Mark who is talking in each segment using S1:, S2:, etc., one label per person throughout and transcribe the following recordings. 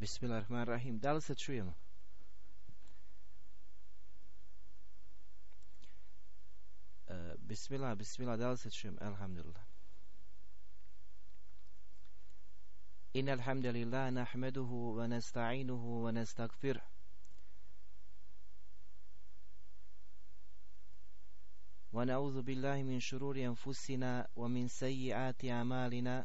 S1: Bismillahirrahmanirrahim. Da li se čujemo? E, bismillah, bismillah, da li se čujemo? إن الحمد لله نحمده ونستعينه ونستغفره ونعوذ بالله من شرور أنفسنا ومن سيئات أعمالنا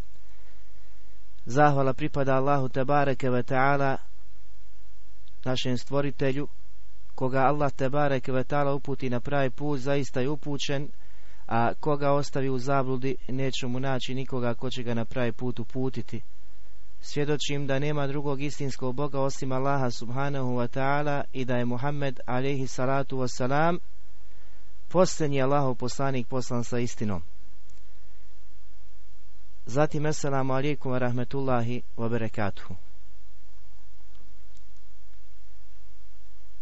S1: Zahvala pripada Allahu Tebareke ve Ta'ala, našem stvoritelju, koga Allah Tebareke ve Ta'ala uputi na pravi put, zaista je upućen, a koga ostavi u zabludi, neće mu naći nikoga ko će ga na pravi put uputiti. Svjedočim da nema drugog istinskog Boga osim Allaha subhanahu wa ta'ala i da je Muhammed alaihi salatu wasalam posljednji Allahov poslanik poslan sa istinom. Zatim, assalamu alaikum wa rahmetullahi wa barakatuhu.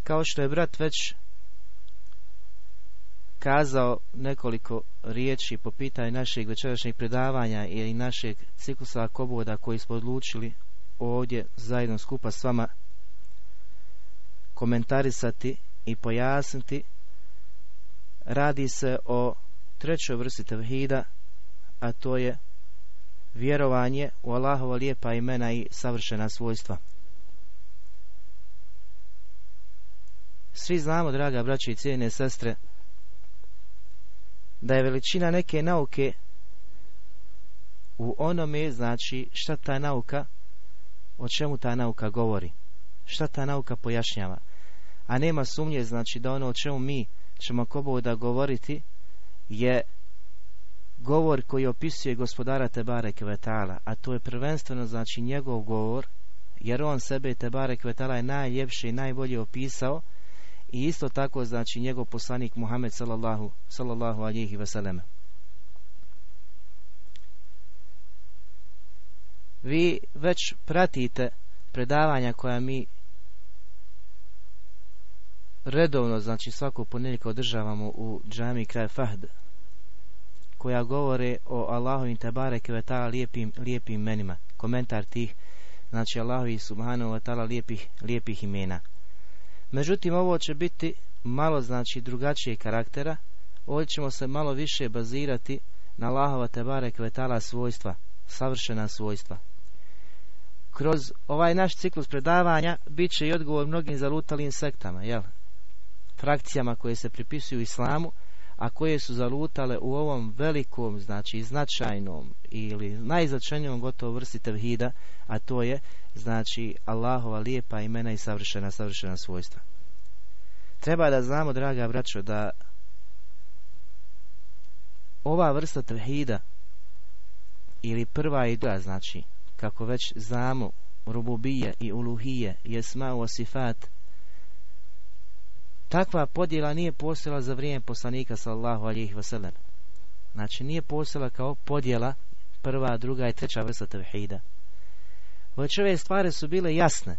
S1: Kao što je brat već kazao nekoliko riječi po pitanju našeg večerašnjeg predavanja ili našeg ciklusa koboda koji smo odlučili ovdje zajedno skupa s vama komentarisati i pojasniti radi se o trećoj vrsti tevhida a to je vjerovanje u Allahova lijepa imena i savršena svojstva. Svi znamo, draga braće i cijene sestre, da je veličina neke nauke u onome, znači, šta ta nauka, o čemu ta nauka govori, šta ta nauka pojašnjava. A nema sumnje, znači, da ono o čemu mi ćemo kobo da govoriti je govor koji opisuje gospodara Tebare Kvetala, a to je prvenstveno znači njegov govor, jer on sebe Tebare Kvetala je najljepše i najbolje opisao i isto tako znači njegov poslanik Muhammed sallallahu, sallallahu alihi wasallam. Vi već pratite predavanja koja mi redovno, znači svakog ponedjeljka održavamo u džami kraj Fahd, koja govore o Allahovim tebare kvetala lijepim, lijepim imenima. Komentar tih, znači Allahovi subhanahu wa ta'ala lijepih, lijepih imena. Međutim, ovo će biti malo znači drugačije karaktera. Ovdje ćemo se malo više bazirati na Allahova tebare kvetala svojstva, savršena svojstva. Kroz ovaj naš ciklus predavanja bit će i odgovor mnogim zalutalim sektama, jel? Frakcijama koje se pripisuju islamu, a koje su zalutale u ovom velikom, znači značajnom ili najznačajnijom gotovo vrsti tevhida, a to je znači Allahova lijepa imena i savršena, savršena svojstva. Treba da znamo, draga braćo, da ova vrsta tevhida ili prva i druga, znači, kako već znamo, rububije i uluhije, jesma u osifat, Takva podjela nije postojala za vrijeme poslanika sallahu alijih wasallam. Znači nije postojala kao podjela prva, druga i treća vrsta tevhida. Već ove stvari su bile jasne.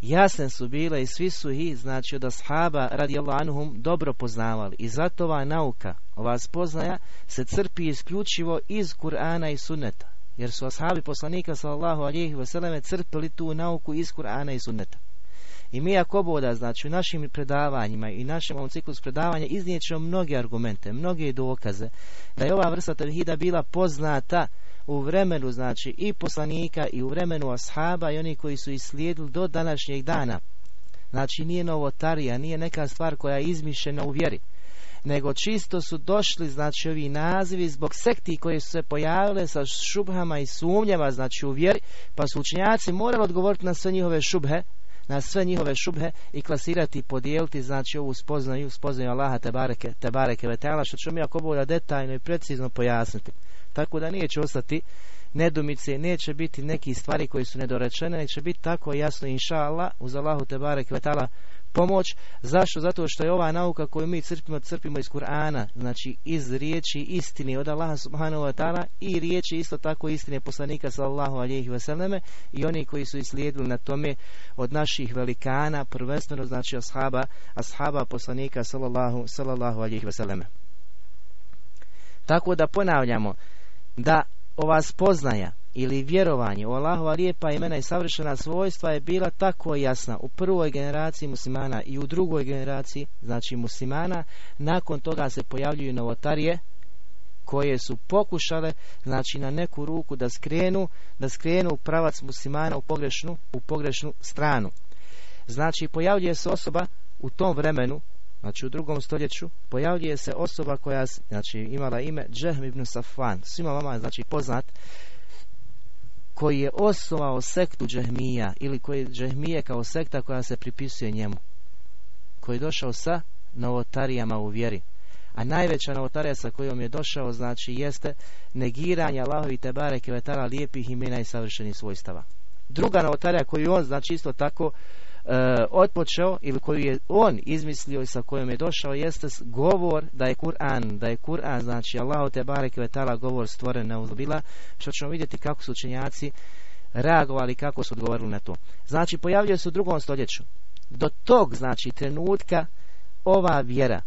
S1: Jasne su bile i svi su ih, znači od ashaba radi anhum dobro poznavali. I zato ova nauka, ova spoznaja se crpi isključivo iz Kur'ana i sunneta. Jer su ashabi poslanika sallahu alijih wasallam crpili tu nauku iz Kur'ana i sunneta. I mi ako boda, znači u našim predavanjima i našem ovom ciklus predavanja iznijet ćemo mnoge argumente, mnoge dokaze da je ova vrsta tevhida bila poznata u vremenu znači i poslanika i u vremenu ashaba i oni koji su islijedili do današnjeg dana. Znači nije novotarija, nije neka stvar koja je izmišljena u vjeri nego čisto su došli znači ovi nazivi zbog sekti koje su se pojavile sa šubhama i sumnjama znači u vjeri pa su učenjaci morali odgovoriti na sve njihove šubhe na sve njihove šubhe i klasirati i podijeliti znači ovu spoznaju, spoznaju Allaha te bareke, te bareke vetala, što ćemo mi ako bolje detaljno i precizno pojasniti. Tako da nije će ostati nedumice, neće biti neki stvari koji su nedorečene, nego će biti tako jasno inša Allah, uz Allahu te bareke vetala pomoć. Zašto? Zato što je ova nauka koju mi crpimo, crpimo iz Kur'ana, znači iz riječi istine od Allaha subhanahu wa ta'ala i riječi isto tako istine poslanika sallallahu alihi vseleme i oni koji su islijedili na tome od naših velikana, prvenstveno znači ashaba, ashaba poslanika sallallahu, sallallahu alihi vseleme. Tako da ponavljamo da ova spoznaja ili vjerovanje u Allahova lijepa imena i savršena svojstva je bila tako jasna u prvoj generaciji muslimana i u drugoj generaciji, znači muslimana, nakon toga se pojavljuju novotarije koje su pokušale znači na neku ruku da skrenu da skrenu pravac muslimana u pogrešnu u pogrešnu stranu. Znači pojavljuje se osoba u tom vremenu znači u drugom stoljeću pojavljuje se osoba koja znači imala ime Džehm ibn Safvan. Svima vama znači poznat koji je osnovao sektu Džehmija ili koji Džehmije kao sekta koja se pripisuje njemu koji je došao sa novotarijama u vjeri. A najveća novotarija sa kojom je došao znači jeste negiranje Allahovi Tebare Kevetara lijepih imena i savršenih svojstava. Druga novotarija koju on znači isto tako e, otpočeo ili koju je on izmislio i sa kojom je došao jeste govor da je Kur'an, da je Kur'an znači Allahu te barek ve govor stvoren na uzbila, što ćemo vidjeti kako su učenjaci reagovali, kako su odgovorili na to. Znači pojavljuje se u drugom stoljeću. Do tog znači trenutka ova vjera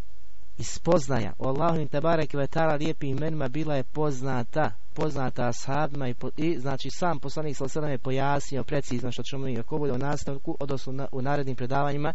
S1: i spoznaja o Allahu te barek ve lijepim imenima bila je poznata poznata ashabima i, i znači sam poslanik sallallahu je pojasnio precizno što ćemo mi ako bude u nastavku odnosno u narednim predavanjima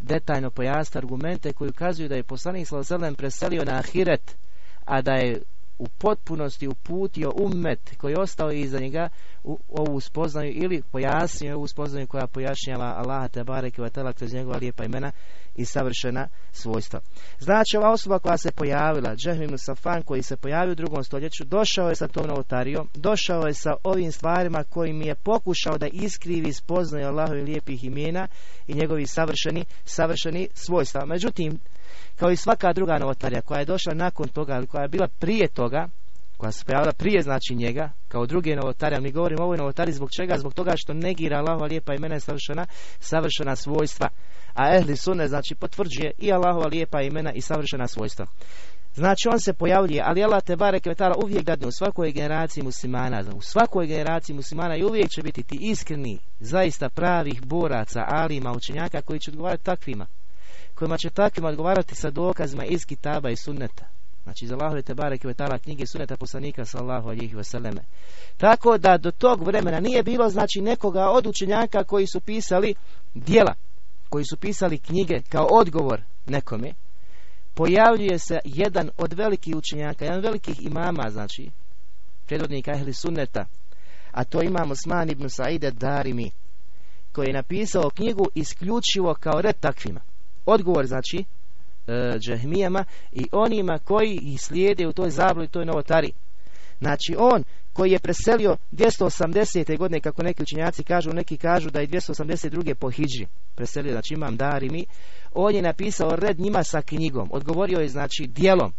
S1: detaljno pojasniti argumente koji ukazuju da je poslanik sallallahu preselio na ahiret a da je u potpunosti uputio ummet koji je ostao iza njega u ovu spoznaju ili pojasnio ovu spoznaju koja pojašnjava Allaha te bareke ve kroz njegova lijepa imena i savršena svojstva. Znači ova osoba koja se pojavila, Džehmim Safan koji se pojavio u drugom stoljeću, došao je sa tom novotarijom, došao je sa ovim stvarima kojim je pokušao da iskrivi spoznaju Allahovi lijepih imena i njegovi savršeni, savršeni svojstva. Međutim, kao i svaka druga novotarija koja je došla nakon toga, ali koja je bila prije toga, koja se pojavila prije znači njega, kao druge novotarije, mi govorimo o ovoj novotari zbog čega? Zbog toga što negira Allahova lijepa imena i savršena, savršena svojstva. A ehli sunne znači potvrđuje i Allahova lijepa imena i savršena svojstva. Znači on se pojavljuje, ali Allah te barek vetala uvijek dadne u svakoj generaciji muslimana, u svakoj generaciji muslimana i uvijek će biti ti iskreni, zaista pravih boraca, alima, učenjaka koji će odgovarati takvima kojima će takvima odgovarati sa dokazima iz kitaba i sunneta. Znači iz Allahove te bareke ve knjige sunneta poslanika sallallahu alejhi ve selleme. Tako da do tog vremena nije bilo znači nekoga od učenjaka koji su pisali djela, koji su pisali knjige kao odgovor nekome. Pojavljuje se jedan od velikih učenjaka, jedan od velikih imama, znači predvodnika ehli sunneta, a to imamo Osman ibn Saide Darimi, koji je napisao knjigu isključivo kao red takvima odgovor znači e, džahmijama i onima koji ih slijede u toj zablu i toj novotari. Znači on koji je preselio 280. godine, kako neki učinjaci kažu, neki kažu da je 282. po Hidži preselio, znači imam dar i mi, on je napisao red njima sa knjigom, odgovorio je znači dijelom,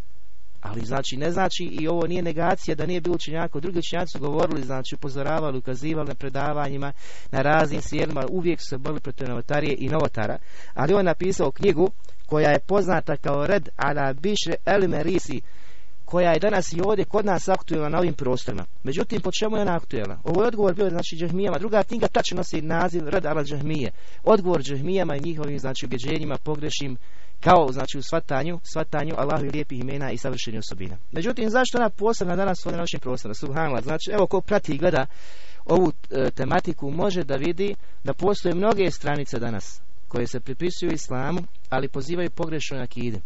S1: ali znači ne znači i ovo nije negacija da nije bilo učenjaka. Drugi učenjaci su govorili, znači upozoravali, ukazivali na predavanjima, na raznim sjelima, uvijek su se borili protiv novotarije i novotara. Ali on napisao knjigu koja je poznata kao Red ala Bišre el Merisi, koja je danas i ovdje kod nas aktuelna na ovim prostorima. Međutim, po čemu je ona aktuelna? Ovo je odgovor bio znači džahmijama. Druga knjiga tačno nosi naziv Red ala džahmije. Odgovor džahmijama i njihovim znači ubeđenjima pogrešim kao znači u svatanju, svatanju Allahu lijepih imena i savršenih osobina. Međutim, zašto ona posebna danas na našem prostoru? Subhanallah. Znači, evo ko prati i gleda ovu e, tematiku može da vidi da postoje mnoge stranice danas koje se pripisuju islamu, ali pozivaju pogrešno akide.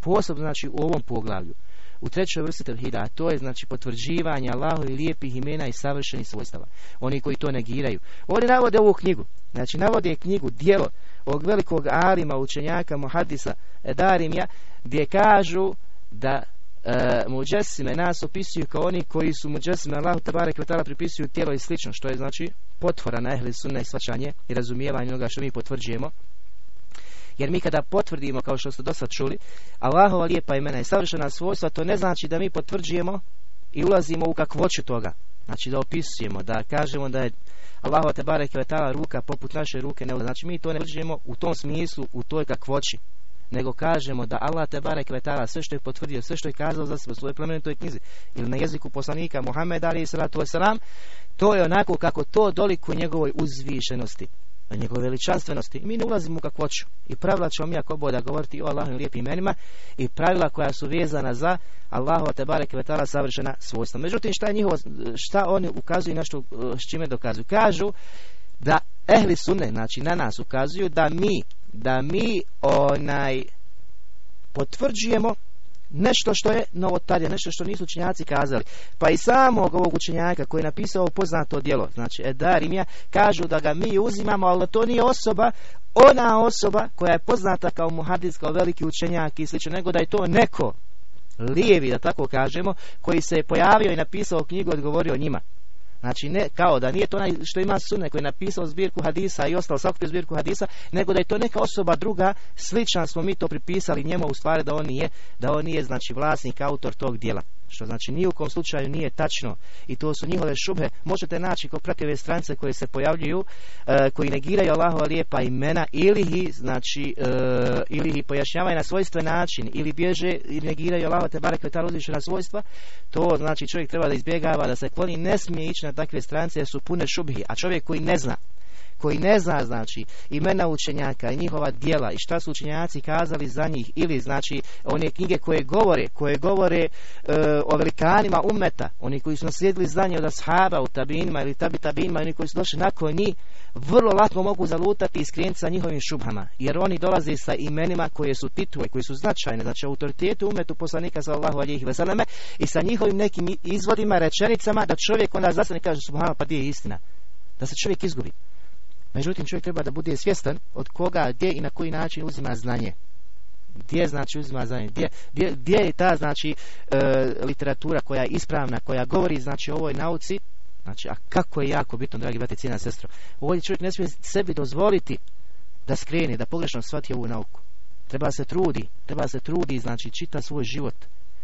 S1: Posebno znači u ovom poglavlju u trećoj vrsti tevhida, a to je znači potvrđivanje Allahu i lijepih imena i savršenih svojstava. Oni koji to negiraju. Oni navode ovu knjigu, znači navode knjigu, dijelo ovog velikog alima, učenjaka, muhadisa, Darimja, gdje kažu da e, muđesime nas opisuju kao oni koji su muđesime Allahu tabare kvetala pripisuju tijelo i slično, što je znači potvora na ehli sunne i svačanje i razumijevanje onoga što mi potvrđujemo. Jer mi kada potvrdimo, kao što ste do sad čuli, Allahova lijepa imena i savršena svojstva, to ne znači da mi potvrđujemo i ulazimo u kakvoću toga. Znači da opisujemo, da kažemo da je Allahova te barek ruka poput naše ruke ne Znači mi to ne utvrđujemo u tom smislu, u toj kakvoći nego kažemo da Allah te barek vetala sve što je potvrdio, sve što je kazao za sebe u svojoj plemenitoj knjizi ili na jeziku poslanika Muhammed ali salatu to je onako kako to doliku njegovoj uzvišenosti njegove veličanstvenosti. Mi ne ulazimo u kakvoću. I pravila ćemo mi ako boda govoriti o Allahovim lijepim imenima i pravila koja su vezana za Allahova te barek savršena svojstva. Međutim, šta je njihovo, šta oni ukazuju na što, s čime dokazuju? Kažu da ehli sunne, znači na nas ukazuju da mi da mi onaj potvrđujemo nešto što je novotarija, nešto što nisu učenjaci kazali. Pa i samog ovog učenjaka koji je napisao poznato djelo, znači Edarimija, kažu da ga mi uzimamo, ali to nije osoba, ona osoba koja je poznata kao muhadis, kao veliki učenjak i slično, nego da je to neko lijevi, da tako kažemo, koji se je pojavio i napisao knjigu i odgovorio njima. Znači ne kao da nije to onaj što ima sunne koji je napisao zbirku hadisa i ostalo sakupio zbirku hadisa, nego da je to neka osoba druga, slična smo mi to pripisali njemu u stvari da on nije, da on nije znači vlasnik, autor tog dijela što znači ni u kom slučaju nije tačno. I to su njihove šube možete naći kod prative strance koje se pojavljuju e, koji negiraju Allahova lijepa imena ili ih znači e, ili ih pojašnjavaju na svojstven način ili bježe i negiraju Allahova te barek na svojstva to znači čovjek treba da izbjegava da se kloni ne smije ići na takve strance jer su pune šubhi. A čovjek koji ne zna koji ne zna znači imena učenjaka i njihova djela i šta su učenjaci kazali za njih ili znači one knjige koje govore koje govore e, o velikanima umeta oni koji su naslijedili znanje od ashaba u tabinima ili tabi tabinima oni koji su došli nakon njih vrlo lako mogu zalutati i skrenuti sa njihovim šubhama jer oni dolaze sa imenima koje su titule koji su značajne znači autoritetu umetu poslanika sallallahu alejhi ve selleme i sa njihovim nekim izvodima rečenicama da čovjek onda zasane kaže subhanallah pa gdje je istina? Da se čovjek izgubi Međutim, čovjek treba da bude svjestan od koga, gdje i na koji način uzima znanje. Gdje znači uzima znanje? Gdje, gdje, je ta znači e, literatura koja je ispravna, koja govori znači o ovoj nauci? Znači, a kako je jako bitno, dragi brate, cijena sestro. Ovdje čovjek ne smije sebi dozvoliti da skreni, da pogrešno shvati ovu nauku. Treba se trudi, treba se trudi, znači čita svoj život,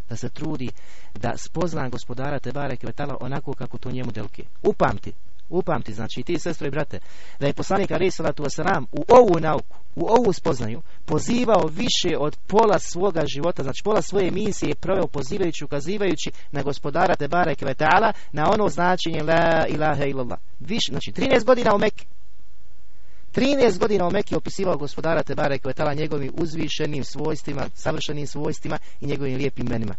S1: da se trudi da spozna gospodara Tebare Kvetala onako kako to njemu delke. Upamti, upamti, znači ti sestro i brate, da je poslanik Ali Salatu Wasalam u ovu nauku, u ovu spoznaju, pozivao više od pola svoga života, znači pola svoje misije proveo pozivajući, ukazivajući na gospodara Tebara Kvetala, na ono značenje La ilaha illallah. Više, znači 13 godina u Mekke. 13 godina u Mekke opisivao gospodara Tebara Kvetala njegovim uzvišenim svojstvima, savršenim svojstvima i njegovim lijepim imenima.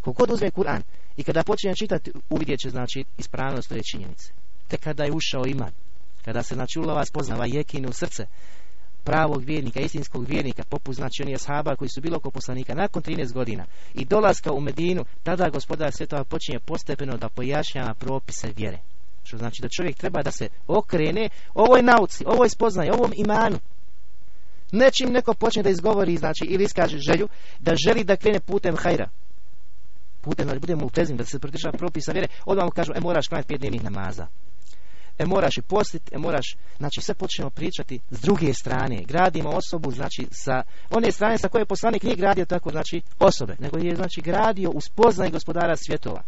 S1: Kogod uzme Kur'an i kada počinje čitati, uvidjet će znači ispravnost ove činjenice tek kada je ušao iman. Kada se znači ulova spoznava jekin u srce pravog vjernika, istinskog vjernika, poput znači onih ashaba koji su bilo oko poslanika nakon 13 godina i dolaska u Medinu, tada gospodar svjetova počinje postepeno da pojašnjava propise vjere. Što znači da čovjek treba da se okrene ovoj nauci, ovoj spoznaj, ovom imanu. Nečim neko počne da izgovori, znači, ili iskaže želju, da želi da krene putem hajra. Putem da budemo tezim, da se pridržava propisa vjere, odmah mu kažu, e moraš klanjati pet namaza e moraš i postiti, e moraš, znači sve počnemo pričati s druge strane. Gradimo osobu, znači sa one strane sa koje poslanik nije gradio tako, znači osobe, nego je znači gradio uz poznaj gospodara svjetova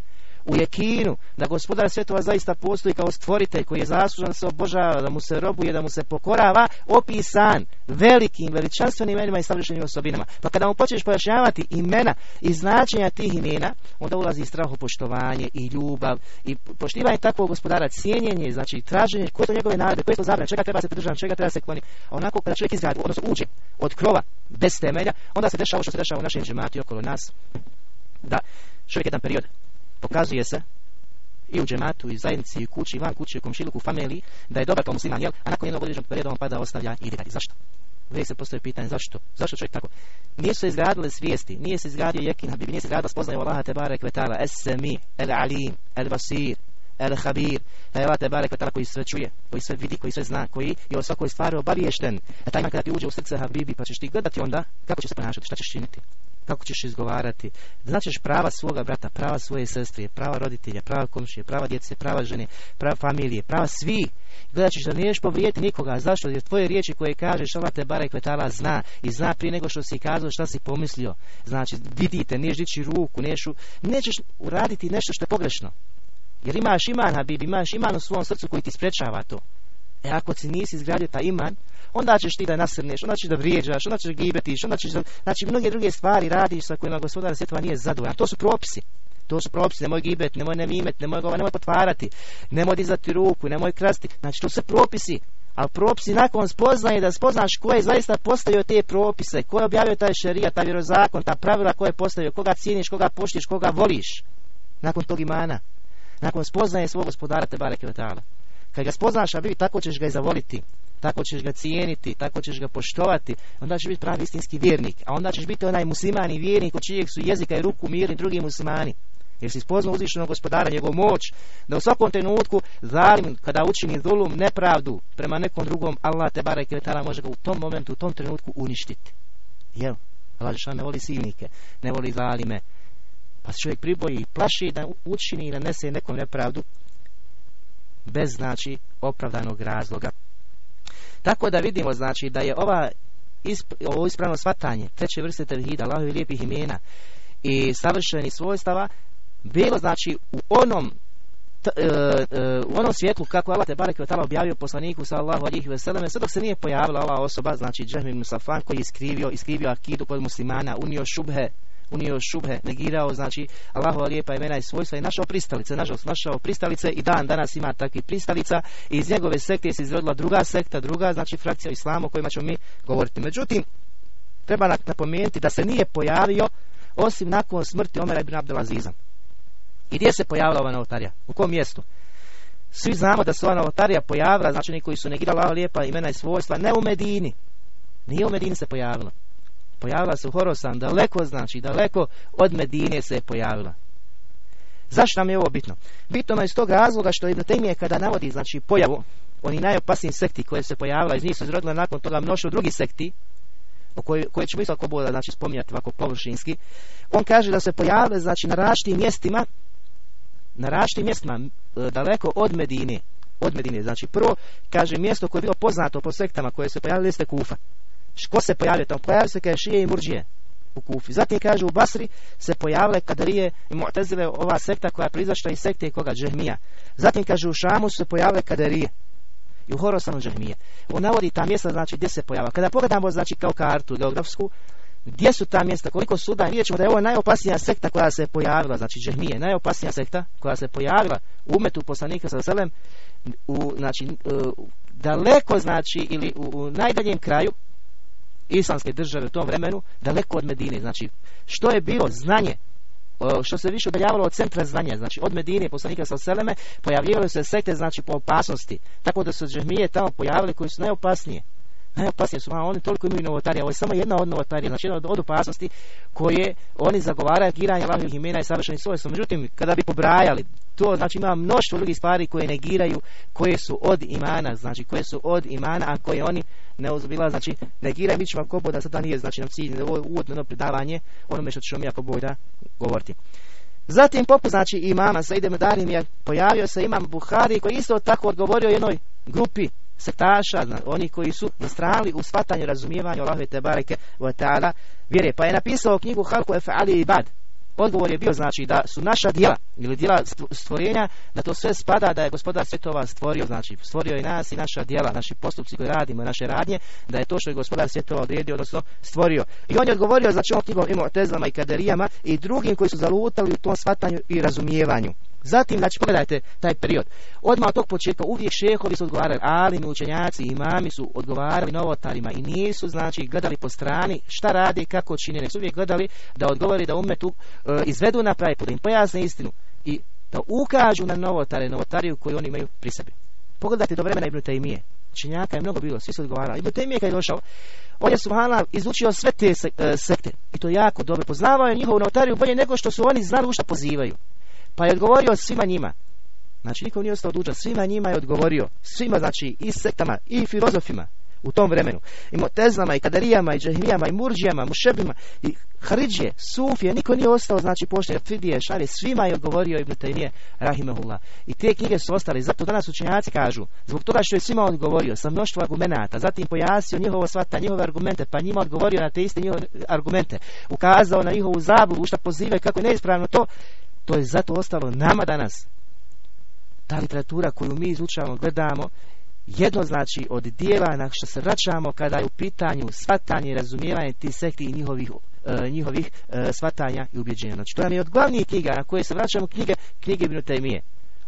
S1: u jekinu da gospodar svjetova zaista postoji kao stvoritelj koji je zaslužan se obožava, da mu se robuje, da mu se pokorava, opisan velikim, veličanstvenim imenima i savršenim osobinama. Pa kada mu počneš pojašnjavati imena i značenja tih imena, onda ulazi strahopoštovanje i ljubav i poštivanje takvog gospodara, cijenjenje, znači traženje koje to njegove narode, koje to zabrane, čega treba se pridržati, čega treba se kloniti. A onako kada čovjek izgradi, odnosno uđe od krova bez temelja, onda se dešava što se dešava u našem džemati okolo nas, da čovjek jedan period pokazuje se i u džematu, i zajednici, i kući, i van kući, u komšiluku, u familiji, da je dobar kao musliman, jel? A nakon jednog određenog perioda on pada, ostavlja i ide Zašto? Uvijek se postoje pitanje zašto? Zašto čovjek tako? Nije se izgradile svijesti, nije se izgradio jekin habibi, nije se izgradila spoznaje Allaha te barek vetala, es semi, el alim, el basir, el habir, Allah te barek vetala koji sve čuje, koji sve vidi, koji sve zna, koji je o svakoj stvari obaviješten. A taj kada ti uđe u srce habibi, pa ćeš ti gledati onda kako će se ponašati, šta ćeš činiti. Kako ćeš izgovarati, značiš prava svoga brata, prava svoje sestre, prava roditelja, prava komšije, prava djece, prava žene, prava familije, prava svi. Gledat ćeš da niješ povrijeti nikoga. Zašto? Jer tvoje riječi koje kažeš, Allah te bare kvetala zna i zna prije nego što si kazao šta si pomislio. Znači, vidite, niješ dići ruku, nešu, nećeš uraditi nešto što je pogrešno. Jer imaš iman, Habib, imaš iman u svom srcu koji ti sprečava to. E ako si nisi izgradio taj iman, onda ćeš ti da nasrneš, onda ćeš da vrijeđaš, onda ćeš gibetiš, onda ćeš da, znači mnoge druge stvari radiš sa kojima gospodar svjetova nije zadovoljan. To su propisi. To su propisi, nemoj gibet, nemoj nemimet, nemoj gova, nemoj potvarati, nemoj dizati ruku, nemoj krasti. Znači to su propisi. Ali propisi nakon spoznaje da spoznaš ko je zaista postavio te propise, ko je objavio taj šerija, taj vjerozakon, ta pravila koje je postavio, koga cijeniš, koga poštiš, koga voliš. Nakon tog imana. Nakon spoznaje svog gospodara te bareke Kad ga spoznaš, a vidi, tako ćeš ga i zavoliti tako ćeš ga cijeniti, tako ćeš ga poštovati, onda ćeš biti pravi istinski vjernik, a onda ćeš biti onaj musliman i vjernik od čijeg su jezika i ruku mirni drugi muslimani. Jer si spoznao uzvišenog gospodara, njegov moć, da u svakom trenutku zalim, kada učini zulum, nepravdu prema nekom drugom, Allah te barek može ga u tom momentu, u tom trenutku uništiti. Jel? Allah ne voli silnike, ne voli zalime. Pa se čovjek priboji i plaši da učini i nanese nekom nepravdu bez znači opravdanog razloga. Tako da vidimo znači da je ova ovo ispravno shvatanje treće vrste tevhida, Allahovi lijepih imena i savršenih svojstava bilo znači u onom e, e, u onom svjetlu kako Allah te barek tamo objavio poslaniku sallallahu alejhi ve selleme sve dok se nije pojavila ova osoba znači Džahmi Musafan koji je iskrivio iskrivio akidu kod muslimana unio šubhe unio šubhe, negirao, znači Allahova lijepa imena i svojstva i našao pristalice, nažalost našao pristalice i dan danas ima takvih pristalica i iz njegove sekte se izrodila druga sekta, druga znači frakcija islama o kojima ćemo mi govoriti. Međutim, treba napomenuti da se nije pojavio osim nakon smrti Omera ibn Abdelaziza. I gdje se pojavila ova novotarija? U kom mjestu? Svi znamo da se ova novotarija pojavila, znači oni koji su negirali lijepa imena i svojstva, ne u Medini. Nije u Medini se pojavila pojavila se u Horosan, daleko znači, daleko od Medine se je pojavila. Zašto nam je ovo bitno? Bitno je iz tog razloga što Ibn Taymije kada navodi znači pojavu oni najopasniji sekti koje se pojavila iz njih su izrodile nakon toga mnoštvo drugih sekti o koje, koje ćemo isto ako bude znači, spominjati ovako površinski on kaže da se pojavile znači na različitim mjestima na različitim mjestima e, daleko od Medine od Medine, znači prvo kaže mjesto koje je bilo poznato po sektama koje se pojavile jeste Kufa Ko se pojavio tamo? Pojavio se kaže šije i murđije u Kufi. Zatim kaže u Basri se pojavile kadarije i mu'tezile ova sekta koja je proizašla iz sekte koga Džehmija. Zatim kaže u Šamu se pojavile kadarije i u Horosanu Džehmije. On navodi ta mjesta znači gdje se pojava. Kada pogledamo znači kao kartu geografsku gdje su ta mjesta, koliko suda, vidjet ćemo da je ovo najopasnija sekta koja se pojavila, znači Džehmije, najopasnija sekta koja se pojavila u umetu poslanika sa selem, u, znači, daleko, znači, ili u, u najdaljem kraju, islamske države u tom vremenu daleko od Medine. Znači, što je bilo znanje što se više udaljavalo od centra znanja, znači od Medine poslanika sa Seleme, pojavljivali se sekte znači po opasnosti, tako da su džahmije tamo pojavili koji su najopasnije. Najopasnije su, oni toliko imaju novotarija, ovo je samo jedna od novotarija, znači jedna od, opasnosti koje oni zagovaraju giranje Allahovih imena i savršenih svojstva. Međutim, kada bi pobrajali to, znači ima mnoštvo drugih stvari koje negiraju, koje su od imana, znači koje su od imana, a koje oni ne uzbila, znači negiraju, mi ćemo ako da sada nije, znači nam cilj, ovo je uvodno predavanje onome što ćemo mi ako da govoriti. Zatim poput znači imama Saide Medarim je pojavio se imam Buhari koji isto tako odgovorio jednoj grupi sektaša, oni koji su nastrali u shvatanju razumijevanju Allahove te bareke ta'ala vjere. Pa je napisao knjigu Halku Efa'ali Ibad. Odgovor je bio znači da su naša djela ili djela stvorenja, da to sve spada da je gospodar svjetova stvorio, znači stvorio i nas i naša djela, naši postupci koje radimo, naše radnje, da je to što je gospodar svjetova odredio, odnosno stvorio. I on je odgovorio znači ovom knjigom imao tezama i kaderijama i drugim koji su zalutali u tom shvatanju i razumijevanju. Zatim, znači, pogledajte taj period. Odmah od tog početka uvijek šehovi su odgovarali, ali učenjaci i imami su odgovarali novotarima i nisu, znači, gledali po strani šta radi kako čini, nek su uvijek gledali da odgovori da umetu e, izvedu na pravi put, im pojasne istinu i da ukažu na novotare, novotariju koju oni imaju pri sebi. Pogledajte do vremena Ibn Taymije. Činjaka je mnogo bilo, svi su odgovarali. Ibn Taymije kad je došao, on je subhanallah izučio sve te e, sekte i to jako dobro. Poznavao je njihovu novotariju bolje nego što su oni znali u šta pozivaju. Pa je odgovorio svima njima. Znači, niko nije ostao dužan. Svima njima je odgovorio. Svima, znači, i sektama, i filozofima. u tom vremenu. I Motezlama, i Kadarijama, i Džahrijama, i Murđijama, Mušebima, i Haridžije, Sufije, niko nije ostao, znači poštenje, Fidije, Šarije, svima je odgovorio Ibn Taymiye, Rahimahullah. I te knjige su ostale, zato danas učenjaci kažu, zbog toga što je svima odgovorio sa mnoštvo argumenata, zatim pojasnio njihovo svata, njihove argumente, pa njima odgovorio na te iste njihove argumente, ukazao na njihovu zabludu, šta pozive, kako je neispravno to, to je zato ostalo nama danas. Ta literatura koju mi izučavamo, gledamo, jedno znači od dijela na što se vraćamo kada je u pitanju svatanje i razumijevanje tih sekti i njihovih, uh, njihovih uh, svatanja i ubjeđenja. Znači to nam je od glavnijih knjiga na koje se vraćamo knjige, knjige Ibn Taymije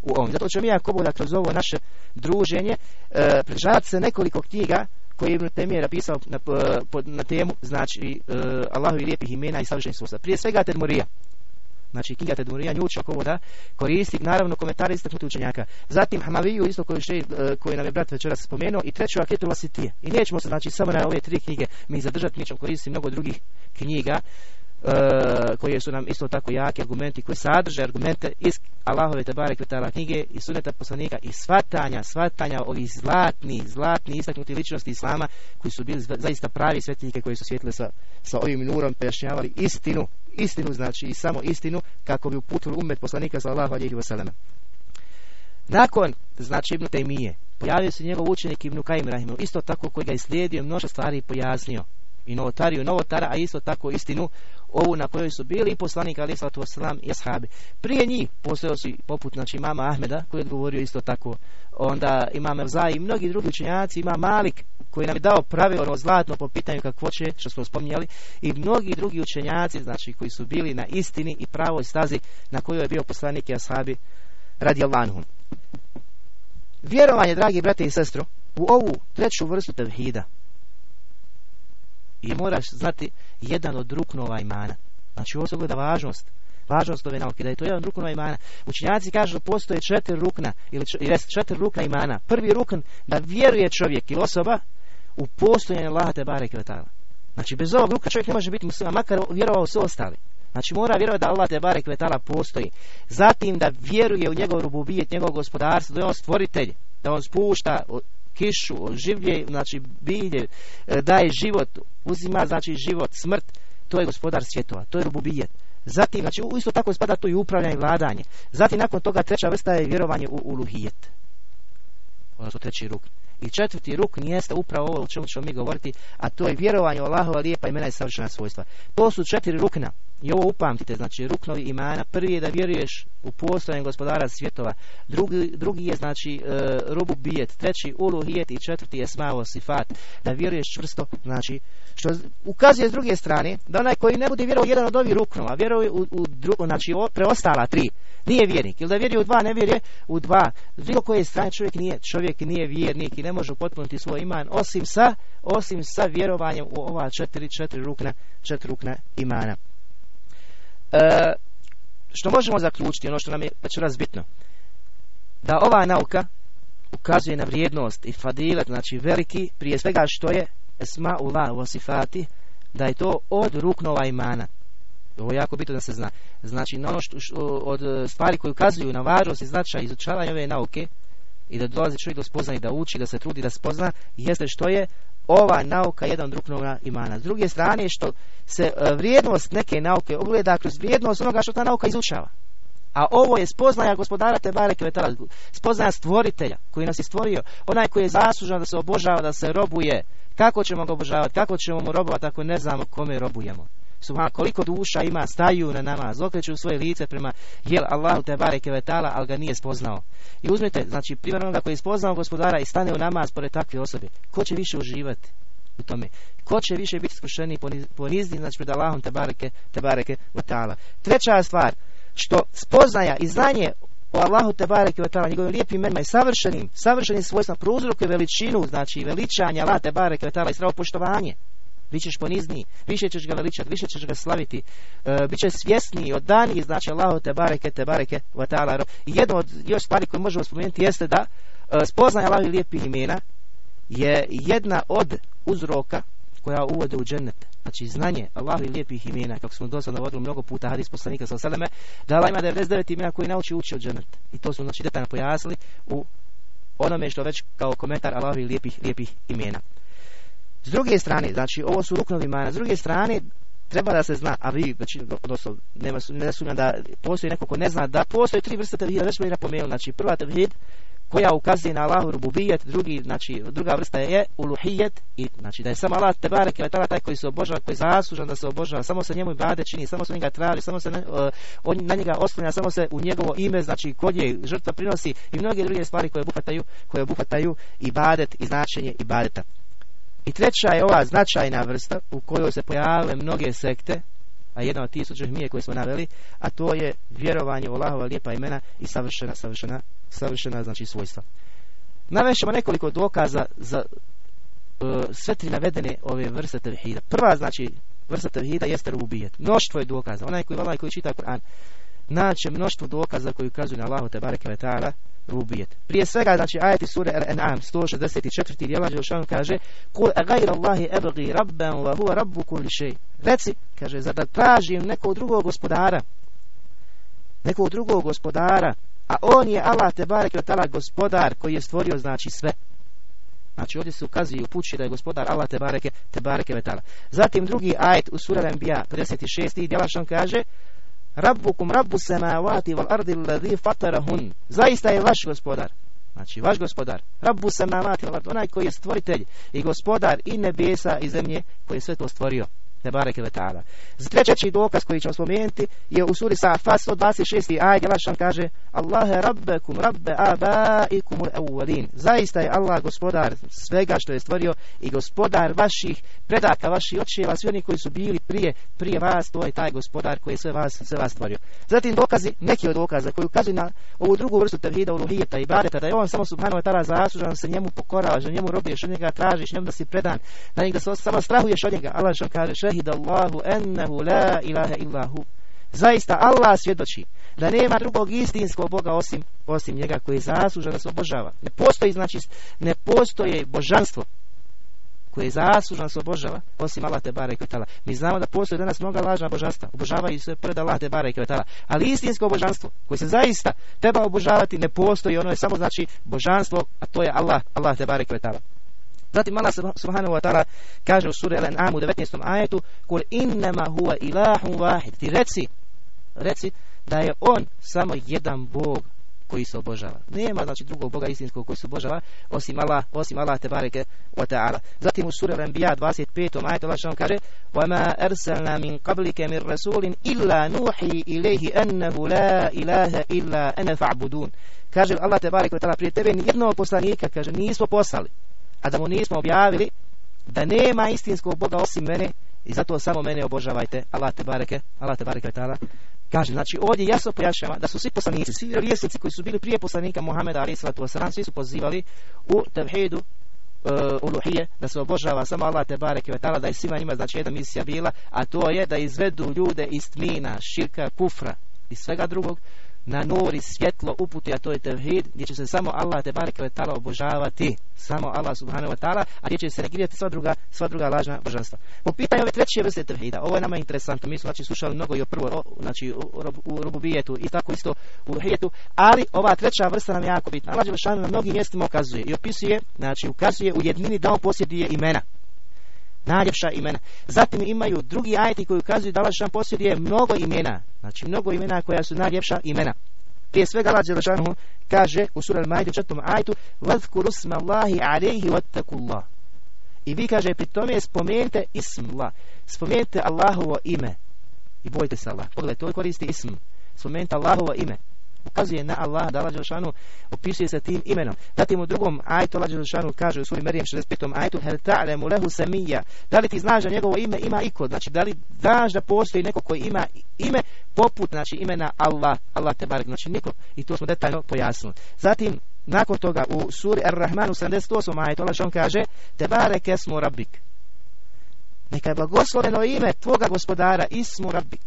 S1: u ovom. Zato ćemo mi ako Boga kroz ovo naše druženje uh, se nekoliko knjiga koje je Ibn Taymije napisao na, na temu znači uh, Allahovi lijepih imena i savršenih svojstva. Prije svega Tedmurija znači knjiga Tedmurija njuča ovo da koristi naravno komentari istaknuti učenjaka. Zatim Hamaviju isto koji, še, e, koji nam je brat večeras spomenuo i treću Aketu Lasitije. I nećemo se znači samo na ove tri knjige mi zadržati mi ćemo koristiti mnogo drugih knjiga Uh, koje su nam isto tako jaki argumenti koji sadrže argumente iz Allahove tebare kvetala knjige i suneta poslanika i svatanja, svatanja ovih zlatni, zlatni istaknuti ličnosti Islama koji su bili zaista pravi svetnike koji su svjetili sa, sa ovim nurom pojašnjavali istinu istinu znači i samo istinu kako bi uputili umet poslanika sallallahu alejhi ve sellem. Nakon znači Ibn Taymije pojavio se njegov učenik Ibn Kajim Rahimu, isto tako koji ga je slijedio mnoštvo stvari pojasnio i novotariju novotara, a isto tako istinu ovu na kojoj su bili i poslanik ali sallatu wasalam i ashabi. Prije njih postojao su poput znači mama Ahmeda koji je govorio isto tako onda imam Evza i mnogi drugi učenjaci ima Malik koji nam je dao pravilno zlatno po pitanju kakvoće što smo spominjali i mnogi drugi učenjaci znači koji su bili na istini i pravoj stazi na kojoj je bio poslanik i ashabi radi Allahanhum. Vjerovanje, dragi brate i sestro, u ovu treću vrstu tevhida i moraš znati jedan od ruknova imana. Znači ovo se gleda važnost. Važnost ove nauke, da je to jedan ruknova imana. Učinjaci kažu da postoje četiri rukna, ili četiri rukna imana. Prvi rukn da vjeruje čovjek ili osoba u postojanje Allaha te barek Znači bez ovog rukna čovjek ne može biti musliman, makar vjerovao sve ostali. Znači mora vjerovati da Allah te barek postoji. Zatim da vjeruje u njegov rububijet, njegov gospodarstvo, da je on stvoritelj, da on spušta kišu, življe, znači bilje, e, daje život, uzima znači život, smrt, to je gospodar svjetova, to je rububijet. Zatim, znači isto tako spada to i upravljanje i vladanje. Zatim nakon toga treća vrsta je vjerovanje u uluhijet. Odnosno treći ruk. I četvrti ruk jeste upravo ovo o čemu ćemo mi govoriti, a to je vjerovanje Allahova lijepa imena i savršena svojstva. To su četiri rukna. I ovo upamtite, znači ruknovi imana. Prvi je da vjeruješ u postojanje gospodara svjetova. Drugi, drugi je znači e, rubu bijet. Treći uluhijet i četvrti je smavo sifat. Da vjeruješ čvrsto, znači što ukazuje s druge strane da onaj koji ne bude vjerovao jedan od ovih ruknova, vjeruje u, u znači preostala tri, nije vjernik. Ili da vjeruje u dva, ne vjeruje u dva. Bilo koje strane čovjek nije, čovjek nije vjernik i ne može upotpuniti svoj iman osim sa, osim sa vjerovanjem u ova četiri, četiri rukna, četiri rukna imana. E, što možemo zaključiti, ono što nam je već bitno, da ova nauka ukazuje na vrijednost i fadilet, znači veliki, prije svega što je esma ula wasifati, da je to od ruknova imana. Ovo je jako bitno da se zna. Znači, na ono što, od stvari koje ukazuju na važnost i značaj izučavanja ove nauke i da dolazi čovjek do spoznanja, da uči, da se trudi, da spozna, jeste što je ova nauka jedan drugnoga imana. S druge strane što se e, vrijednost neke nauke ogleda kroz vrijednost onoga što ta nauka izučava. A ovo je spoznaja gospodara Tebare Kvetala, spoznaja stvoritelja koji nas je stvorio, onaj koji je zaslužan da se obožava, da se robuje. Kako ćemo ga obožavati, kako ćemo mu robovati ako ne znamo kome robujemo? Subhan, koliko duša ima, staju na namaz, okreću svoje lice prema jel Allahu te bareke vetala, ali ga nije spoznao. I uzmite, znači, primjer onoga koji je spoznao gospodara i stane u namaz pored takve osobe. Ko će više uživati u tome? Ko će više biti skušeni i ponizni, znači, pred Allahom te bareke, te bareke vetala. Treća stvar, što spoznaja i znanje o Allahu te bareke vetala, njegovim lijepim imenima i savršenim, savršenim svojstvima prouzrokuje veličinu, znači veličanje Allah te bareke vetala i stravo poštovanje bit ćeš ponizniji, više ćeš ga veličati, više ćeš ga slaviti, e, bit će svjesniji dani, znači Allahu te bareke, te bareke, vatala. I jedno od još stvari koje možemo spomenuti jeste da e, spoznaje Allahovi lijepih imena je jedna od uzroka koja uvode u džennet. Znači znanje Allahovi lijepih imena, kako smo dosadno vodili mnogo puta hadis poslanika sa seleme, da Allah ima 99 imena koji nauči uči od džennet. I to su znači detaljno pojasnili u onome što već kao komentar Allahovi lijepih, lijepih imena. S druge strane, znači ovo su ruknovi mana, s druge strane treba da se zna, a vi, znači, odnosno, nema, ne sumnjam da postoji neko ko ne zna da postoje tri vrste tevhida, već smo i napomenuli, znači prva tevhid koja ukazuje na Allahu rububijet, drugi, znači, druga vrsta je uluhijet, i znači da je samo Allah te bareke taj koji se obožava, koji je zaslužan da se obožava, samo se njemu bade čini, samo se njega traži, samo se on na njega oslanja, samo se u njegovo ime, znači kod je žrtva prinosi i mnoge druge stvari koje obuhvataju, koje obuhvataju i badet i značenje i badeta. I treća je ova značajna vrsta u kojoj se pojavile mnoge sekte, a jedna od tih su džahmije koje smo naveli, a to je vjerovanje u Allahova lijepa imena i savršena, savršena, savršena znači svojstva. Navešemo nekoliko dokaza za uh, sve tri navedene ove vrste tevhida. Prva znači vrsta tevhida jeste rubijet. Mnoštvo je dokaza. Onaj koji, onaj koji čita Kur'an naće mnoštvo dokaza koji ukazuju na Allahu te bareke rubijet. Prije svega, znači, ajeti sure Al-An'am, 164. djela Đelšan kaže Kul agajra Allahi ebagi rabban wa huwa rabbu kulli shay. Reci, kaže, zar da tražim nekog drugog gospodara, nekog drugog gospodara, a on je Allah te barek tala gospodar koji je stvorio, znači, sve. Znači ovdje se ukazuje u pući da je gospodar Allah te bareke te bareke vetala. Zatim drugi ajet u sura Al-Anbiya 56. djelašan kaže Rabbukum rabbu samavati wal ardi alladhi fatarahun. Zaista je vaš gospodar. Znači, vaš gospodar. Rabbu samavati wal ardi. Onaj koji je stvoritelj i gospodar i nebesa i zemlje koji je sve to stvorio te bareke ve ta'ala. Treći dokaz koji ćemo spomenuti je u suri Safat 126. aj gdje Lašan kaže Allahe rabbekum rabbe abaikum awwalin. Zaista je Allah gospodar svega što je stvorio i gospodar vaših predaka, vaših očeva, svi oni koji su bili prije prije vas, to je taj gospodar koji je sve vas, sve vas stvorio. Zatim dokazi, neki od dokaza koji ukazuju na ovu drugu vrstu tevhida, uluhijeta i bareta, da je on samo subhanahu wa ta'ala zaslužan se njemu pokoravaš, njemu robiješ, od njega tražiš, njemu da si predan, da njega samo strahuješ od njega. Allah kaže šehida Allahu ennehu la ilaha illahu. Zaista Allah svjedoči da nema drugog istinskog Boga osim, osim njega koji je zaslužan da se obožava. Ne postoji, znači, ne postoji božanstvo koje je zaslužan se obožava, osim Allah te bare. Mi znamo da postoje danas mnoga lažna božanstva, obožavaju se pred Allah te bare. Ali istinsko božanstvo, koje se zaista treba obožavati, ne postoji, ono je samo znači božanstvo, a to je Allah, Allah te bare. Zatim Allah subhanahu wa ta'ala kaže u suri Al-An'am u 19. ajetu Kul innama huwa ilahun vahid. Ti reci, reci da je on samo jedan Bog koji se obožava. Nema znači drugog Boga istinskog koji se obožava osim Allah, osim Allah te bareke wa ta'ala. Zatim u suri Al-Anbiya 25. ajetu Allah što kaže: "Wa ma arsalna min qablika min rasulin illa nuhi ilayhi annahu la ilaha illa ana fa'budun." Kaže Allah te bareke wa ta'ala prije tebe nijednog poslanika, kaže nismo poslali a da mu nismo objavili da nema istinskog Boga osim mene i zato samo mene obožavajte. Allah te bareke Allah te bareke ta'ala. Kaže znači ovdje jasno pojašnjava da su svi poslanici svi vjerovjesnici koji su bili prije poslanika Muhameda salatu vesselam svi su pozivali u tevhidu uh, uluhije, da se obožava samo Allah te bareke ve da je svima njima znači jedna misija bila, a to je da izvedu ljude iz tmina, širka, kufra i svega drugog na nur i svjetlo uputi, a to je tevhid, gdje će se samo Allah te bareke ve ta'ala obožavati, samo Allah subhanahu wa ta'ala, a gdje će se negirati sva druga, sva druga lažna božanstva. Po pitanju ove treće vrste tevhida, ovo je nama interesantno, mi smo znači slušali mnogo i o prvo, znači u, rububijetu i tako isto u hijetu, ali ova treća vrsta nam je jako bitna. Allah Đelešanu na mnogim mjestima ukazuje i opisuje, znači ukazuje u jednini da on posjeduje imena najljepša imena. Zatim imaju drugi ajeti koji ukazuju da Allah posjeduje mnogo imena. Znači mnogo imena koja su najljepša imena. Prije svega Allah Đelešanu kaže u sura Al-Majde četvom ajetu وَذْكُرُ اسْمَ اللَّهِ عَلَيْهِ وَاتَّقُوا I vi kaže pri tome spomenite ism Allah. Spomenite Allahovo ime. I bojte se Allah. Pogledajte, to koristi ism. Spomenite Allahovo ime ukazuje na Allah da Allah opisuje se tim imenom. Zatim u drugom ajtu Allah Đelšanu kaže u suri Merijem 65. ajtu hel ta'lemu lehu samija. Da li ti znaš da njegovo ime ima iko? Znači da li znaš da postoji neko koji ima ime poput znači imena Allah, Allah te barek, znači niko. I to smo detaljno pojasnili. Zatim nakon toga u suri Ar-Rahmanu 78. ajtu Allah kaže te barek esmu rabbik. Neka je blagosloveno ime tvoga gospodara ismu rabbik.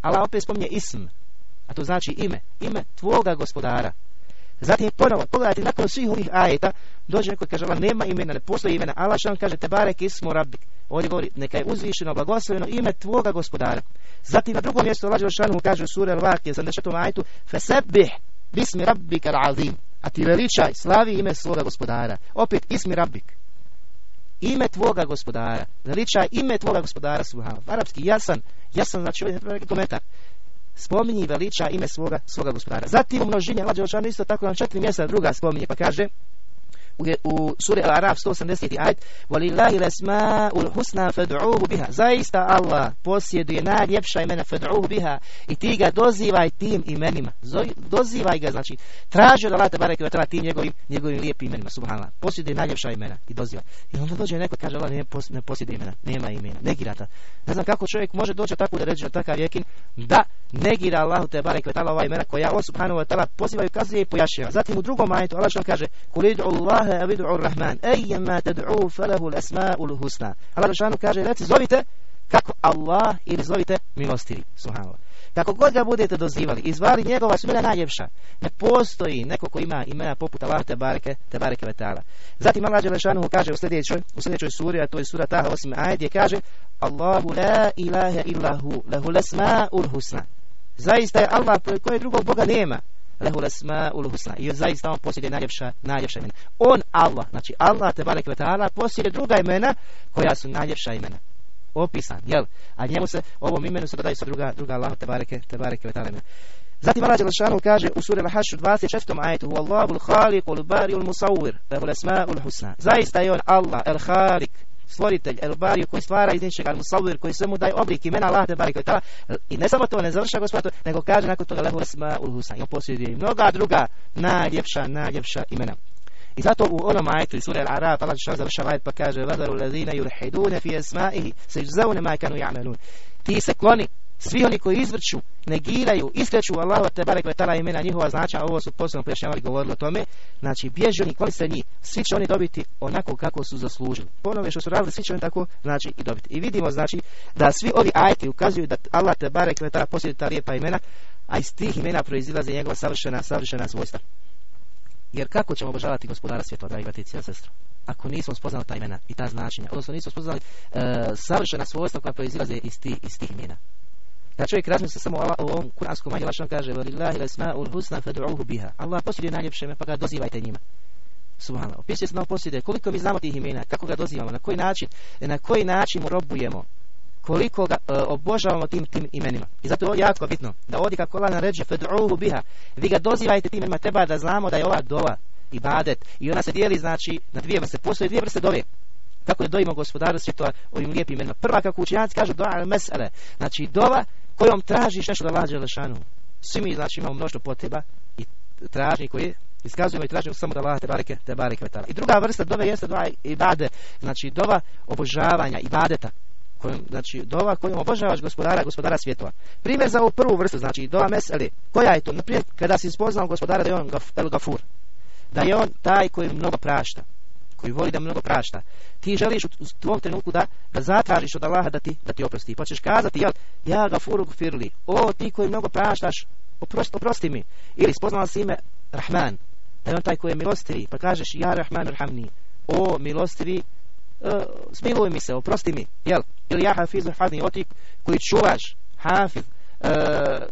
S1: Allah opet spominje ism a to znači ime, ime tvoga gospodara. Zatim ponovo, pogledajte, nakon svih ovih ajeta, dođe neko kaže, Allah nema imena, ne postoji imena, Allah što kaže, te barek ismu rabbik. Ovdje govori, neka je uzvišeno, blagosloveno ime tvoga gospodara. Zatim na drugom mjestu Allah mu kaže sura Al-Vakije, 74. ajetu, Fesebih, bismi rabbika al-azim. A ti veličaj, slavi ime svoga gospodara. Opet ismi rabbik. ime tvoga gospodara. Veličaj ime tvoga gospodara subhanahu. Arapski jasan, jasan znači ovaj komentar. Spominji veliča ime svoga, svoga gospodara. Zatim u množini Allah isto tako nam četiri mjesta druga spominje pa kaže u suri Al-Araf 180. ajd Walillahi ul husna fad'uhu biha. Zaista Allah posjeduje najljepša imena fad'uhu biha. I ti ga dozivaj tim imenima. Dozivaj ga znači traži od Allah bareke ve tim njegovim, njegovim lijepim imenima subhanallah. Posjeduje najljepša imena i dozivaj. I onda dođe neko kaže Allah ne, pos, ne posjeduje imena nema imena negira ta. Ne znam kako čovjek može doći tako da reći na takav jekin da negira Allahu te barek ve ova imena koja on subhanahu wa ta'ala poziva i kazuje i pojašnjava. Zatim u drugom ajetu Allah kaže kul Allah Allaha avidu ar-Rahman ejema tad'u falahu al-asma'ul husna Allah šanu kaže reci zovite kako Allah ili zovite milostivi subhanallah. Kako god ga budete dozivali i zvali njegova su najljepša. Ne postoji neko ko ima imena poput Allah te bareke te bareke vetala zatim Allah Đelešanu kaže u sljedećoj u sljedećoj suri a to je sura Taha 8 ajet je kaže Allahu la ilaha illahu lahu ul husna zaista je Allah koje drugog Boga nema lehu ul husna. I zaista on posjeduje najljepša, najljepša imena. On Allah, znači Allah te barek ta'ala posjeduje druga imena koja su najljepša imena. Opisan, jel? A njemu se, ovom imenu se dodaju sa druga, druga Allah te bareke, te bareke imena. Zatim Allah Đelešanu kaže u suri Al-Hash 24. ajetu Hu Allahu al-Khaliq al-Bari al-Musawwir lahu ul husna. Zaista je on Allah, al-Khaliq, stvoritelj, El Bariju koji stvara iz ničega, Musawir koji sve mu daje oblik imena Allah te barike i ne samo to ne završa gospod, nego kaže nakon toga lehu resma ul husa i on posjeduje mnoga druga najljepša, najljepša imena. I zato u onom ajetu iz sura Al-Araf Allah što završava ajet pa kaže vadaru ladina yulhiduna fi asma'ihi sajzauna ma kanu ya'malun. Ti se kloni svi oni koji izvrću, negiraju, iskreću Allahu te barek ve imena njihova znača, ovo su posebno pojašnjavali govorili o tome, znači bježi oni kloni se njih, svi će oni dobiti onako kako su zaslužili. Ponove što su radili, svi će oni tako znači i dobiti. I vidimo znači da svi ovi ajeti ukazuju da Allah te barek ve posjeduje ta lijepa imena, a iz tih imena proizilaze njegova savršena, savršena svojstva. Jer kako ćemo obožavati gospodara svjetla, dragi bratici i sestro? Ako nismo spoznali ta imena i ta značenja, odnosno nismo spoznali e, savršena svojstva koja proizilaze iz, iz tih imena. Da čovjek razmisli samo o ovom kuranskom ajde, Allah kaže Velillahi ul husna fad'uhu biha. Allah posjeduje najljepše ime, pa ga dozivajte njima. Subhanallah. Opisuje se nam posjeduje. Koliko mi znamo tih imena, kako ga dozivamo, na koji način, na koji način robujemo, koliko ga uh, obožavamo tim tim imenima. I zato je jako bitno da ovdje kako Allah naređe fad'uhu biha, vi ga dozivajte tim imenima, treba da znamo da je ova dova i badet i ona se dijeli znači na dvije vrste. Postoje dvije vrste dove kako je dojimo gospodara svjetova ovim lijepim imenima. Prva kako učenjaci kažu doa al mesele, znači dova kojom tražiš nešto da lađe lešanu. Svi mi znači imamo mnoštvo potreba i tražnji koji iskazujemo i tražimo samo da Allah te bareke te bareke vetala. I druga vrsta dove jeste dova ibade, znači dova obožavanja ibadeta kojom, znači dova kojom obožavaš gospodara, gospodara svjetova. Primjer za ovu prvu vrstu, znači dova meseli, koja je to? Naprijed, kada si spoznao gospodara da je on el gafur, da je on taj koji mnogo prašta, koji voli da mnogo prašta. Ti želiš u tvom trenutku da, da zatražiš od Allaha da ti, da ti oprosti. Pa ćeš kazati, jel, ja gafuru gfirli, o ti koji mnogo praštaš, oprosti, oprosti mi. Ili spoznala si ime Rahman, da je on taj koji je milostivi, pa kažeš, ja Rahman Rahmni, o milostivi, uh, smiluj mi se, oprosti mi, jel? Ili ja hafizu hadni, o ti koji čuvaš, hafiz, uh,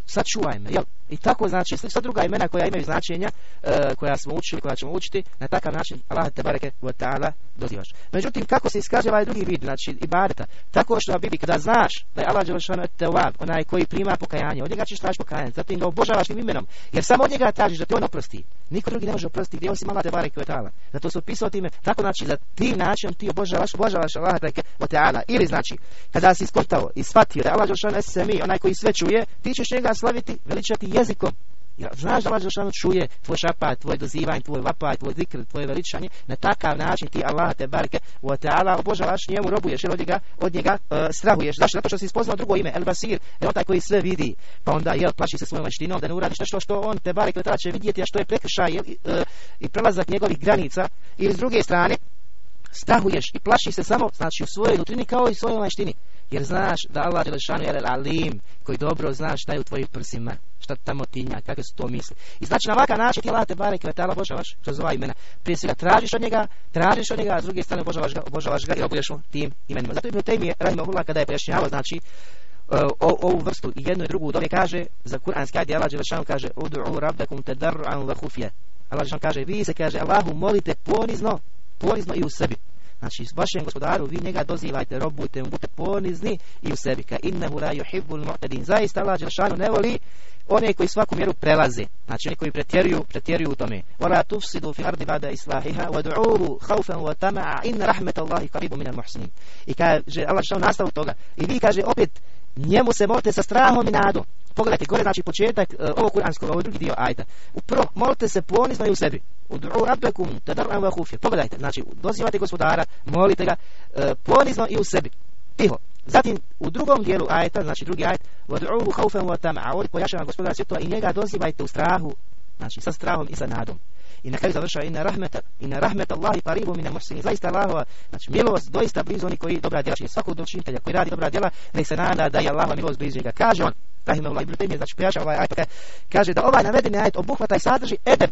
S1: sačuvaj me, jel? I tako znači sva druga imena koja imaju značenja e, koja smo učili, koja ćemo učiti, na takav način Allah te bareke wa ta'ala dozivaš. Međutim, kako se iskaže ovaj drugi vid, znači ibadeta, tako što bibi kada znaš da je Allah Đelešanu tewab, onaj koji prima pokajanje, od njega ćeš tražiti pokajanje, zatim ga obožavaš tim imenom, jer samo od njega tražiš da te on oprosti. Niko drugi ne može oprostiti, gdje osim Allah te bareke wa ta'ala. Zato se opisao time, tako znači da ti načinom ti obožavaš, obožavaš Allah te wa ta'ala. Ili znači, kada si iskoptao i shvatio da Allah Đelešanu onaj koji sve čuje, ti ćeš njega slaviti, veličati jezikom. Ja, znaš da Allah čuje tvoj šapat, tvoj dozivanje, tvoj vapaj, tvoj zikr, tvoje veličanje. Na takav način ti Allah te barke wa ta'ala obožavaš njemu robuješ jer od njega, od njega uh, strahuješ. Zašto? Zato što si spoznao drugo ime, El Basir, je on taj koji sve vidi. Pa onda jel plaši se svojom maštinom da ne uradiš nešto što on te barek ta'ala će vidjeti, a što je prekršaj jel, uh, i prelazak njegovih granica. I s druge strane, strahuješ i plaši se samo, znači u svojoj nutrini kao i u svojoj maštini. Jer znaš da Allah je je alim, koji dobro zna šta je u tvojim prsima šta tamo tinja, kakve su to misli. I znači na ovakav način ti late bare kvetala božavaš kroz ova imena. Prije svega tražiš od njega, tražiš od njega, a s druge strane obožavaš ga, obožavaš ga i robuješ mu tim imenima. Zato Ibn Taymi rahimahullah kada je pojašnjavao znači o, ovu vrstu i jednu i drugu dole kaže za kuranski ajde Allah Đelešanu kaže udu'u rabdakum tadarru'an wa khufya. Allah Đelešanu kaže vi se kaže Allahu molite ponizno, ponizno i u sebi. Znači, vašem gospodaru, vi njega dozivajte, robujte, budite ponizni i u sebi. Ka innehu la yuhibbul mu'tadin. Zaista Allah Đelšanu ne voli one koji svaku mjeru prelaze, znači oni koji pretjeruju, pretjeruju u tome. Wala tufsidu fi ardi ba'da islahiha wa du'uhu wa tama'a inna rahmetallahi qaribu minal muhsinin. I kaže Allah što nastavu toga. I vi kaže opet njemu se molite sa strahom i nadom. Pogledajte, gore znači početak uh, ovog kuranskog, ovo drugi dio ajta. U prvo, molite se ponizno i u sebi. Ud'u rabbekum tadar'an wa khufya. Pogledajte, znači dozivate gospodara, molite ga uh, ponizno i u sebi. Tiho. Zatim u drugom dijelu ajeta, znači drugi ajet, wad'uhu khawfan wa tama'a. Ovdje pojašnjava gospodar svjetova i njega dozivajte u strahu, znači sa strahom i sa nadom. I na kraju završava inna rahmeta, inna rahmeta Allahi qaribu min muhsinin. Zaista Allahova, znači milost doista blizu oni koji dobra djela čini. Svakog dočinitelja koji radi dobra djela, nek se nada da je Allahova milost blizu njega. Kaže on, rahimahullah ibn Taymije, znači pojašnjava ovaj ajet, kaže da ovaj navedeni ajet obuhvata i sadrži edeb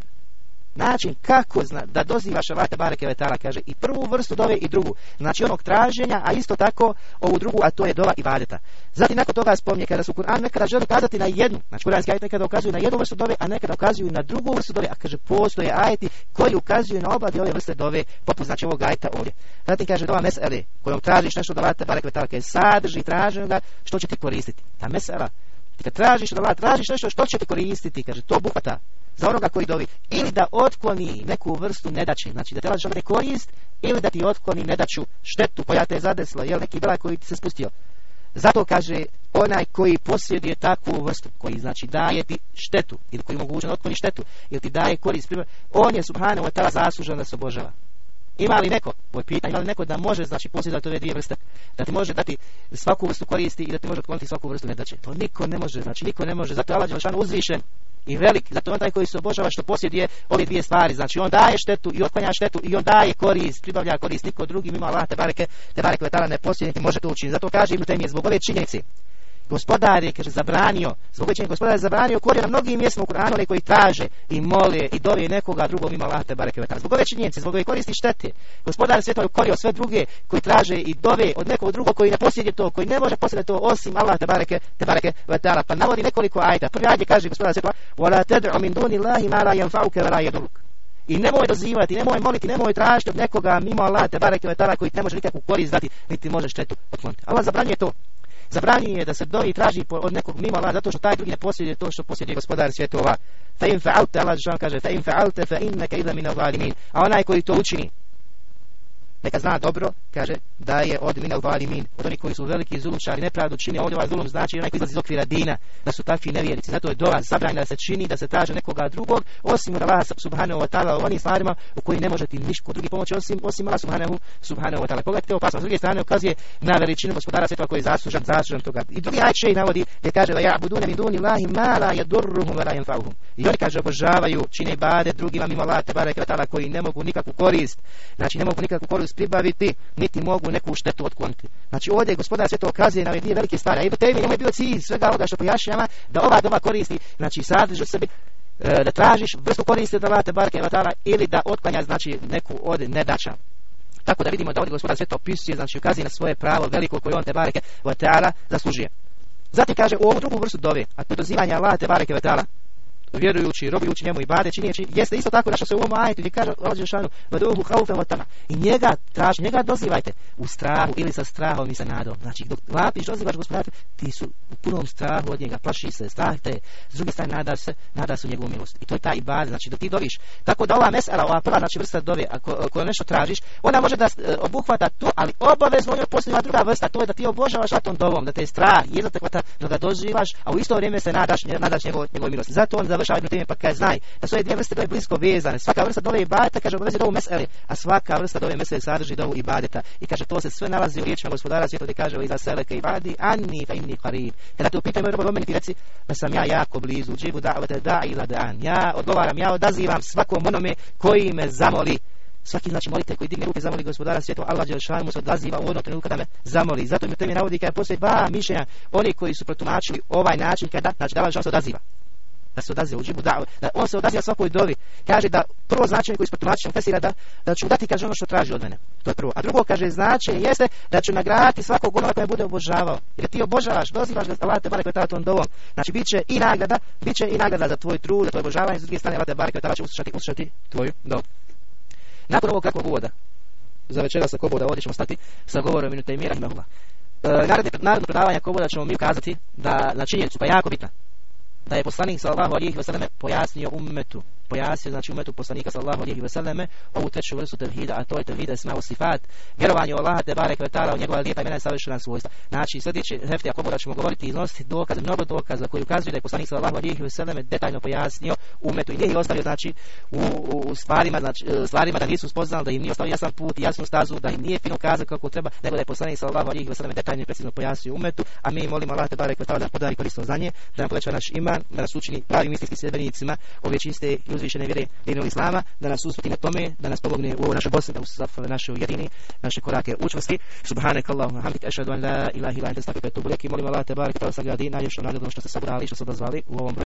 S1: način kako zna, da dozivaš Allah bareke vetala kaže i prvu vrstu dove i drugu. Znači onog traženja a isto tako ovu drugu a to je dova ibadeta. Zatim nakon toga spominje kada su Kur'an nekada želi kazati na jednu znači kuranski ajeti nekada ukazuju na jednu vrstu dove a nekada ukazuju na drugu vrstu dove a kaže postoje ajeti koji ukazuju na oba ove vrste dove poput znači ovog ajeta ovdje. Zatim kaže dova mesele kojom tražiš nešto da Allah te bareke vetala kaže sadrži traženja što će ti koristiti. Ta mesela ti kad tražiš da Allah tražiš nešto što će ti koristiti kaže to obuhvata za onoga koji dovi. Ili da otkloni neku vrstu nedaće znači da lađeš ne korist ili da ti otkloni nedaću štetu koja te je zadesla jel neki belaj koji ti se spustio. Zato kaže onaj koji posjeduje takvu vrstu koji znači daje ti štetu ili koji mogućno otkloni štetu ili ti daje korist on je subhanahu wa ta'ala zaslužan da se obožava ima li neko, ovo je pitanje, ima li neko da može, znači, posjedati ove dvije vrste, da ti može dati svaku vrstu koristi i da ti može otkloniti svaku vrstu nedaće. To niko ne može, znači, niko ne može, zato je Allah Đelšanu uzvišen i velik, zato on taj koji se obožava što posjeduje ove dvije stvari, znači on daje štetu i otklanja štetu i on daje korist, pribavlja korist, niko drugi mimo Allah te bareke, te bareke ne posjedniti može to učiniti. Zato kaže Ibn Taymije zbog ove činjenice gospodar je kaže zabranio zbog čega gospodar je zabranio korijen na mnogim mjestima u Kur'anu koji traže i mole i dove nekoga drugog ima Allah te bareke ve zbog ove činjenice zbog ove koristi štete gospodar svjetlo korio sve druge koji traže i dove od nekog drugog koji ne posjeduje to koji ne može posjediti to osim Allah te bareke te bareke ve pa navodi nekoliko ajeta. Prvi ajet kaže gospodar svjetlo wala tad'u min duni Allahi ma la yanfa'uka i nemoj dozivati, nemoj moliti, nemoj tražiti od nekoga mimo Allah te bareke ve koji ne može nikakvu korist dati, niti može štetu otkloniti. Allah zabranjuje to zabranjuje da se dovi traži od nekog mimo Allah zato što taj drugi ne posjeduje to što posjeduje gospodar svjetova. Fa in fa'alte Allah kaže fa in fa'alte fa innaka idha min a onaj koji to učini neka zna dobro, kaže, da je od minel valimin, od onih koji su veliki zulumčari, nepravdu čini, ovdje ovaj zulum znači onaj koji izlazi iz okvira dina, da su takvi nevjernici. Zato je dova zabranjena da se čini, da se traže nekoga drugog, osim od Allah subhanahu wa ta'ala, u onim stvarima u koji ne može ti drugi pomoći, osim, osim Allah subhanahu, subhanahu wa ta'ala. Pogledajte opasno, s druge strane ukazuje na veličinu gospodara svjetova koji je zaslužan, zaslužan toga. I drugi ajče navodi gdje kaže da ja budu ne duni lahi ma la yadurruhum wa la yanfa'uhum. I oni kaže obožavaju, čine bade drugima mimo Allah te koji ne mogu nikakvu korist, znači ne mogu nikakvu korist pribaviti, niti mogu neku štetu otkloniti. Znači ovdje gospodar sve to okazuje na ove dvije velike stvari. A i tebi je bio cilj svega ovoga što pojašnjava da ova doma koristi, znači sadrži u sebi e, da tražiš vrstu koristi da vate barke vatala ili da otklanja znači neku od nedača. Tako da vidimo da ovdje gospodar sve to opisuje, znači ukazuje na svoje pravo veliko koje on te bareke vatala zaslužuje. Zatim kaže u ovu drugu vrstu dove, a to dozivanje Allah te bareke vatala, vjerujući, robujući njemu i bade činjeći, jeste isto tako što se u ovom ajetu gdje kaže Allah Žešanu, vaduhu haufen tama. I njega traži, njega dozivajte u strahu ili sa strahom i sa nadom. Znači, dok vapiš, dozivaš gospodara, ti su u punom strahu od njega, plaši se, strah te, s druge strane nada se, nada se u njegovu milost. I to je ta ibada, znači dok ti doviš. Tako da ova mesela, ova prva, znači vrsta dove, ako, ako nešto tražiš, ona može da e, obuhvata to, ali obavezno je posljedna druga vrsta, to je da ti obožavaš tom dovom, da te je strah, jedno te hvata, da ga doživaš, a u isto vrijeme se nadaš, nadaš njegov, njegov milosti. Zato on završava jednu teme pa kaže znaj da su ove dvije vrste dove blisko vezane. Svaka vrsta dove ibadeta kaže obavezuje dovu mesele, a svaka vrsta dove mesele sadrži dovu ibadeta. I kaže to se sve nalazi u riječima gospodara svijeta gdje kaže iza seleke ibadi anni fa inni qarib. Kada te upitaju robo meni ti reci da sam ja jako blizu, džibu da'vete da'ila da'an. Ja odgovaram, ja odazivam svakom onome koji me zamoli. Svaki znači molite koji digne ruke zamoli gospodara svjetova Allah dželle mu se odaziva u onom trenutku kada me zamoli. Zato mi to mi navodi kada postoji dva mišljenja oni koji su protumačili ovaj način kada znači da Allah se odaziva da se odaziva u džibu da, da on se odaziva svakoj dovi. Kaže da prvo značenje koji smo tumačimo fesira da, da ću dati kaže ono što traži od mene. To je prvo. A drugo kaže značenje jeste da ću nagraditi svakog onoga koja bude obožavao. Jer ti obožavaš dozivaš ga Allah te barek tom dovom. Znači biće i nagrada biće i nagrada za tvoj trud za tvoje obožavanje. S druge strane Allah te barek će uslušati uslušati tvoju dovu nakon ovog kakvog uvoda za večera sa Koboda ovdje ćemo stati sa govorom minuta i mira imahula. E, naredno predavanja Koboda ćemo mi ukazati da na činjenicu, pa jako bitna, da je poslanik sallallahu alejhi ve selleme pojasnio ummetu pojasnio znači umetu poslanika sallallahu alejhi ve selleme ovu treću vrstu tevhida a to je tevhid esma sifat vjerovanje u Allaha te barek ve taala u njegova lijepa imena i savršena svojstva. Znači sljedeći hefti ako da ćemo govoriti iznositi dokaze mnogo dokaza koji ukazuju da je poslanik sallallahu alejhi ve selleme detaljno pojasnio umetu i nije ostavio znači u, u stvarima znači e, stvarima da nisu spoznali da im nije ostavio jasan put jasnu stazu da im nije fino kazao kako treba nego da je poslanik sallallahu alejhi ve selleme detaljno i precizno pojasnio umetu a mi molimo Allaha te barek ve taala da podari korisno znanje da nam poveća naš iman da nas učini pravim istinskim sljedbenicima ove čiste i uzvišene vjere dinog islama, da nas usputi na tome, da nas pomogne u ovoj našoj Bosni, da naše ujedini, naše korake učvrsti. Subhanak Allahumma hamdik, ašhadu an la ilaha illa anta astaghfiruka wa atubu ilaik. Molim Allah te ta sagradi najljepšom nagradom što ste sabrali, što ste odazvali u ovom